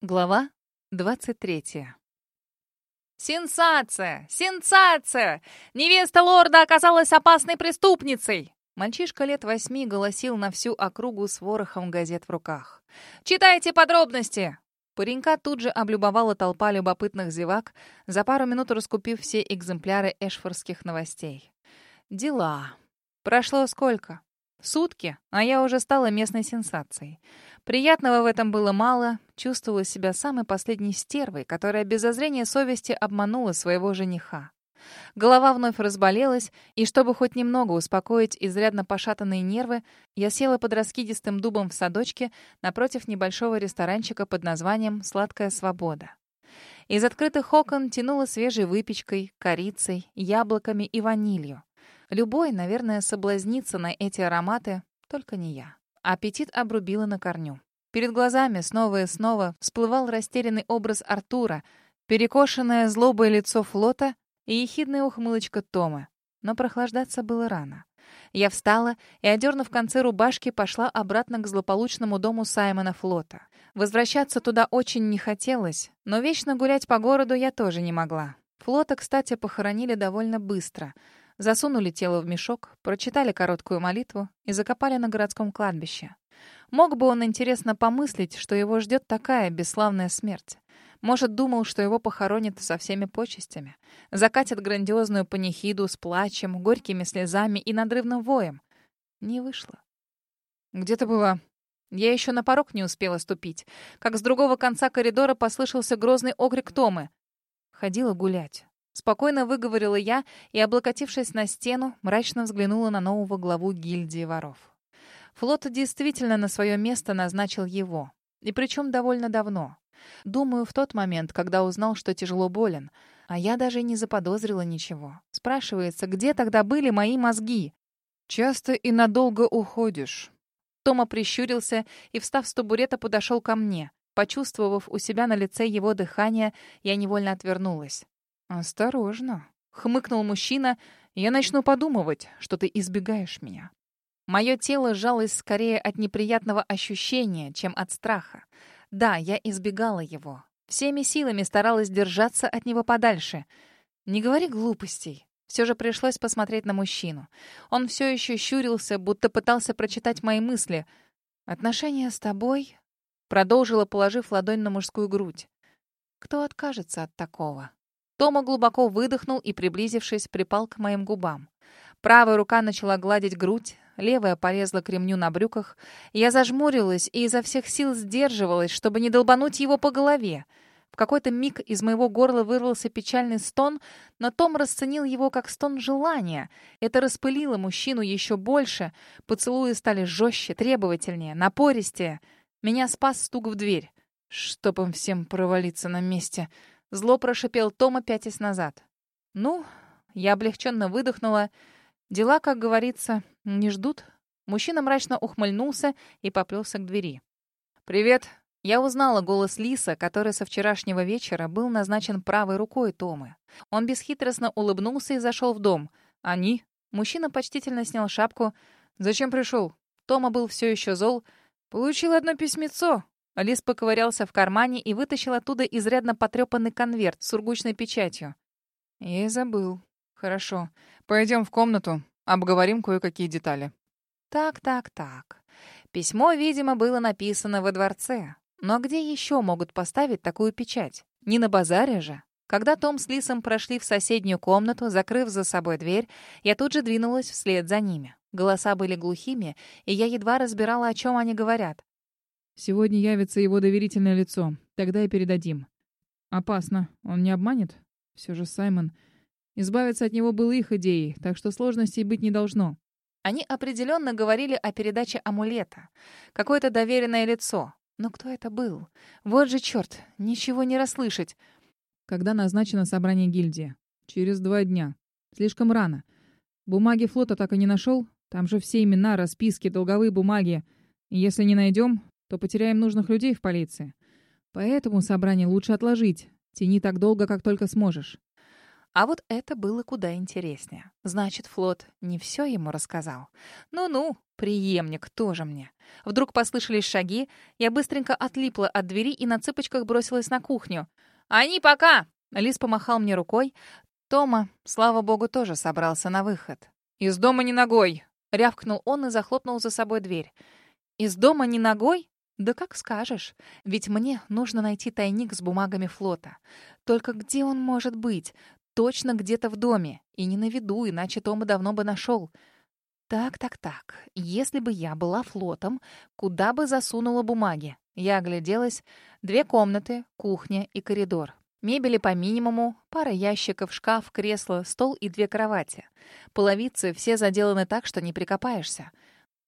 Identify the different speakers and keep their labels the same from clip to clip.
Speaker 1: Глава 23. «Сенсация! Сенсация! Невеста лорда оказалась опасной преступницей!» Мальчишка лет восьми голосил на всю округу с ворохом газет в руках. «Читайте подробности!» Паренька тут же облюбовала толпа любопытных зевак, за пару минут раскупив все экземпляры эшфордских новостей. Дела. Прошло сколько? Сутки, а я уже стала местной сенсацией. Приятного в этом было мало, чувствовала себя самой последней стервой, которая без зазрения совести обманула своего жениха. Голова вновь разболелась, и чтобы хоть немного успокоить изрядно пошатанные нервы, я села под раскидистым дубом в садочке напротив небольшого ресторанчика под названием «Сладкая свобода». Из открытых окон тянуло свежей выпечкой, корицей, яблоками и ванилью. Любой, наверное, соблазнится на эти ароматы, только не я. Аппетит обрубила на корню. Перед глазами снова и снова всплывал растерянный образ Артура, перекошенное злобое лицо флота и ехидная ухмылочка Тома. Но прохлаждаться было рано. Я встала и, одернув концы рубашки, пошла обратно к злополучному дому Саймона Флота. Возвращаться туда очень не хотелось, но вечно гулять по городу я тоже не могла. Флота, кстати, похоронили довольно быстро — Засунули тело в мешок, прочитали короткую молитву и закопали на городском кладбище. Мог бы он, интересно, помыслить, что его ждет такая бесславная смерть. Может, думал, что его похоронят со всеми почестями. Закатят грандиозную панихиду с плачем, горькими слезами и надрывным воем. Не вышло. «Где ты была?» Я еще на порог не успела ступить, как с другого конца коридора послышался грозный окрик Томы. Ходила гулять. Спокойно выговорила я и, облокотившись на стену, мрачно взглянула на нового главу гильдии воров. Флот действительно на свое место назначил его. И причем довольно давно. Думаю, в тот момент, когда узнал, что тяжело болен. А я даже не заподозрила ничего. Спрашивается, где тогда были мои мозги? «Часто и надолго уходишь». Тома прищурился и, встав с табурета, подошел ко мне. Почувствовав у себя на лице его дыхание, я невольно отвернулась. «Осторожно», — хмыкнул мужчина. «Я начну подумывать, что ты избегаешь меня». Мое тело сжалось скорее от неприятного ощущения, чем от страха. Да, я избегала его. Всеми силами старалась держаться от него подальше. Не говори глупостей. Все же пришлось посмотреть на мужчину. Он все еще щурился, будто пытался прочитать мои мысли. «Отношения с тобой?» Продолжила, положив ладонь на мужскую грудь. «Кто откажется от такого?» Тома глубоко выдохнул и, приблизившись, припал к моим губам. Правая рука начала гладить грудь, левая полезла к ремню на брюках. Я зажмурилась и изо всех сил сдерживалась, чтобы не долбануть его по голове. В какой-то миг из моего горла вырвался печальный стон, но Том расценил его как стон желания. Это распылило мужчину еще больше. Поцелуи стали жестче, требовательнее, напористее. Меня спас стук в дверь. «Чтоб им всем провалиться на месте!» Зло прошипел Тома, пятясь назад. «Ну...» Я облегченно выдохнула. «Дела, как говорится, не ждут». Мужчина мрачно ухмыльнулся и поплелся к двери. «Привет!» Я узнала голос Лиса, который со вчерашнего вечера был назначен правой рукой Томы. Он бесхитростно улыбнулся и зашел в дом. «Они?» Мужчина почтительно снял шапку. «Зачем пришел?» Тома был все еще зол. «Получил одно письмецо. Лис поковырялся в кармане и вытащил оттуда изрядно потрепанный конверт с сургучной печатью. Я и забыл. Хорошо. Пойдем в комнату, обговорим кое-какие детали. Так, так, так. Письмо, видимо, было написано во дворце. Но где еще могут поставить такую печать? Не на базаре же. Когда Том с Лисом прошли в соседнюю комнату, закрыв за собой дверь, я тут же двинулась вслед за ними. Голоса были глухими, и я едва разбирала, о чем они говорят.
Speaker 2: Сегодня явится его доверительное лицо. Тогда и передадим. Опасно. Он не обманет? Все же Саймон. Избавиться от него было их идеей, так что сложностей быть не должно.
Speaker 1: Они определенно говорили о передаче амулета. Какое-то доверенное лицо. Но кто это был? Вот же черт, ничего не расслышать.
Speaker 2: Когда назначено собрание гильдии? Через два дня. Слишком рано. Бумаги флота так и не нашел? Там же все имена, расписки, долговые бумаги. Если не найдем, то потеряем нужных людей в полиции. Поэтому собрание лучше отложить. Тяни так долго, как только сможешь.
Speaker 1: А вот это было куда интереснее. Значит, флот не все ему рассказал. Ну-ну, преемник тоже мне. Вдруг послышались шаги, я быстренько отлипла от двери и на цыпочках бросилась на кухню. «Они пока!» Лис помахал мне рукой. Тома, слава богу, тоже собрался на выход. «Из дома не ногой!» — рявкнул он и захлопнул за собой дверь. «Из дома не ногой?» «Да как скажешь. Ведь мне нужно найти тайник с бумагами флота. Только где он может быть? Точно где-то в доме. И не на виду, иначе Тома давно бы нашел. Так, так, так. Если бы я была флотом, куда бы засунула бумаги? Я огляделась. Две комнаты, кухня и коридор. Мебели по минимуму, пара ящиков, шкаф, кресло, стол и две кровати. Половицы все заделаны так, что не прикопаешься.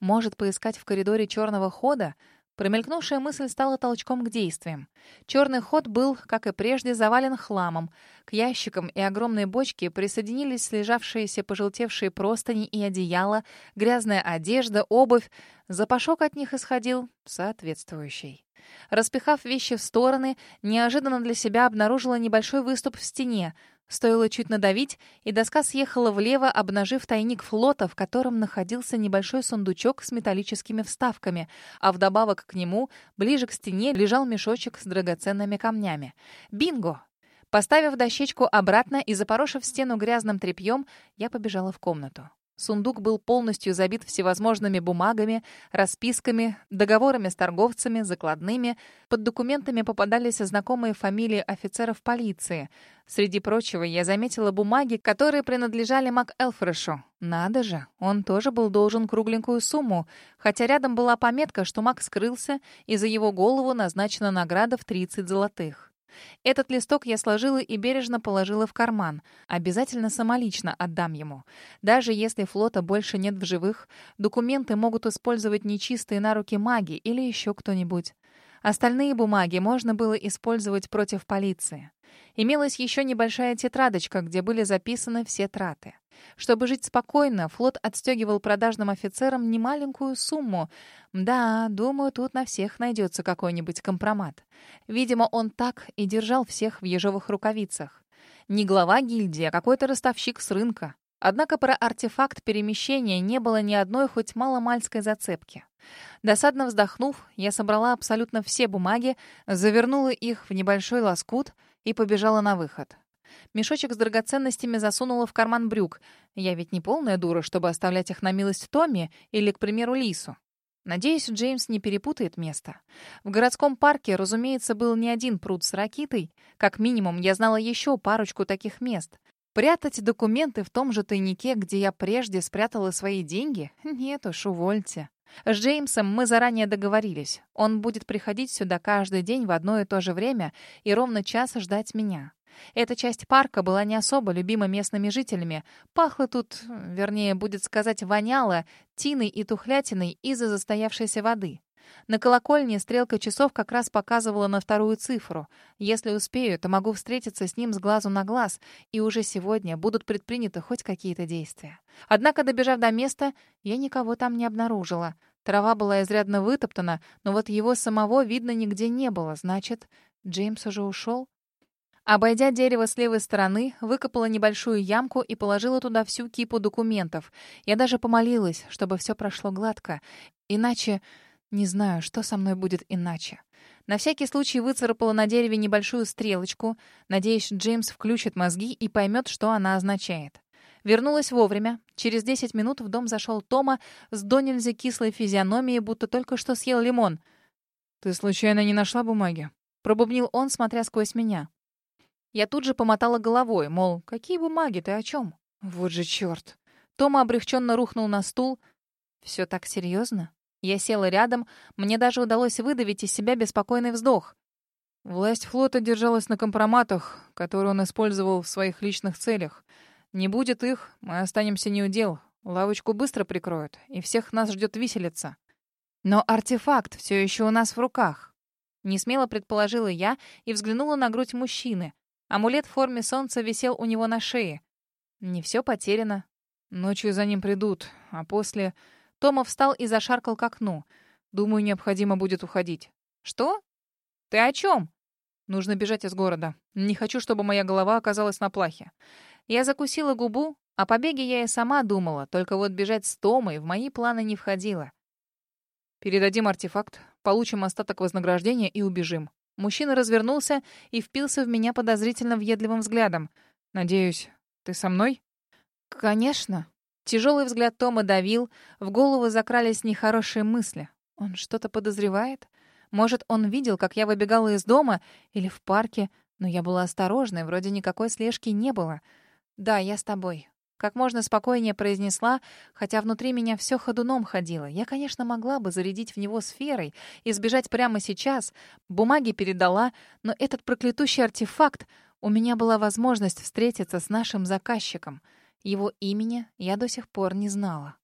Speaker 1: Может, поискать в коридоре черного хода? Промелькнувшая мысль стала толчком к действиям. Черный ход был, как и прежде, завален хламом. К ящикам и огромной бочке присоединились слежавшиеся пожелтевшие простыни и одеяла, грязная одежда, обувь. Запашок от них исходил соответствующий. Распихав вещи в стороны, неожиданно для себя обнаружила небольшой выступ в стене. Стоило чуть надавить, и доска съехала влево, обнажив тайник флота, в котором находился небольшой сундучок с металлическими вставками, а вдобавок к нему, ближе к стене, лежал мешочек с драгоценными камнями. Бинго! Поставив дощечку обратно и запорошив стену грязным тряпьем, я побежала в комнату. Сундук был полностью забит всевозможными бумагами, расписками, договорами с торговцами, закладными. Под документами попадались знакомые фамилии офицеров полиции. Среди прочего, я заметила бумаги, которые принадлежали Мак Элфрешу. Надо же, он тоже был должен кругленькую сумму, хотя рядом была пометка, что Мак скрылся, и за его голову назначена награда в 30 золотых. Этот листок я сложила и бережно положила в карман. Обязательно самолично отдам ему. Даже если флота больше нет в живых, документы могут использовать нечистые на руки маги или еще кто-нибудь. Остальные бумаги можно было использовать против полиции. Имелась еще небольшая тетрадочка, где были записаны все траты. Чтобы жить спокойно, флот отстегивал продажным офицерам немаленькую сумму. Да, думаю, тут на всех найдется какой-нибудь компромат. Видимо, он так и держал всех в ежовых рукавицах. Не глава гильдии, а какой-то ростовщик с рынка. Однако про артефакт перемещения не было ни одной хоть маломальской зацепки. Досадно вздохнув, я собрала абсолютно все бумаги, завернула их в небольшой лоскут и побежала на выход. Мешочек с драгоценностями засунула в карман брюк. Я ведь не полная дура, чтобы оставлять их на милость Томми или, к примеру, Лису. Надеюсь, Джеймс не перепутает место. В городском парке, разумеется, был не один пруд с ракитой. Как минимум, я знала еще парочку таких мест. Прятать документы в том же тайнике, где я прежде спрятала свои деньги? Нет уж, увольте. С Джеймсом мы заранее договорились. Он будет приходить сюда каждый день в одно и то же время и ровно час ждать меня. Эта часть парка была не особо любима местными жителями. Пахло тут, вернее, будет сказать, воняло тиной и тухлятиной из-за застоявшейся воды. На колокольне стрелка часов как раз показывала на вторую цифру. Если успею, то могу встретиться с ним с глазу на глаз, и уже сегодня будут предприняты хоть какие-то действия. Однако, добежав до места, я никого там не обнаружила. Трава была изрядно вытоптана, но вот его самого видно нигде не было. Значит, Джеймс уже ушел? Обойдя дерево с левой стороны, выкопала небольшую ямку и положила туда всю кипу документов. Я даже помолилась, чтобы все прошло гладко. Иначе... Не знаю, что со мной будет иначе. На всякий случай выцарапала на дереве небольшую стрелочку. Надеюсь, Джеймс включит мозги и поймет, что она означает. Вернулась вовремя. Через 10 минут в дом зашел Тома с до нельзя кислой физиономией, будто только что съел лимон. «Ты случайно не нашла бумаги?» Пробубнил он, смотря сквозь меня. Я тут же помотала головой, мол, какие бумаги, ты о чем? Вот же черт. Тома облегченно рухнул на стул. Все так серьезно? Я села рядом, мне даже удалось выдавить из себя беспокойный вздох. Власть флота держалась на компроматах, которые он использовал в своих личных целях. Не будет их, мы останемся неудел. Лавочку быстро прикроют, и всех нас ждет виселица. Но артефакт все еще у нас в руках. Несмело предположила я и взглянула на грудь мужчины. Амулет в форме солнца висел у него на шее. Не все потеряно. Ночью за ним придут, а после... Тома встал и зашаркал к окну. Думаю, необходимо будет уходить. Что? Ты о чем? Нужно бежать из города. Не хочу, чтобы моя голова оказалась на плахе. Я закусила губу, о побеге я и сама думала, только вот бежать с Томой в мои планы не входило.
Speaker 2: «Передадим артефакт, получим остаток вознаграждения и убежим».
Speaker 1: Мужчина развернулся и впился в меня подозрительно въедливым взглядом.
Speaker 2: «Надеюсь, ты со мной?»
Speaker 1: «Конечно». Тяжелый взгляд Тома давил, в голову закрались нехорошие мысли. Он что-то подозревает? Может, он видел, как я выбегала из дома или в парке, но я была осторожной, вроде никакой слежки не было. «Да, я с тобой», как можно спокойнее произнесла, хотя внутри меня все ходуном ходило. Я, конечно, могла бы зарядить в него сферой и сбежать прямо сейчас. Бумаги передала, но этот проклятущий артефакт... У меня была возможность встретиться с нашим заказчиком. Его имени я до сих пор не знала.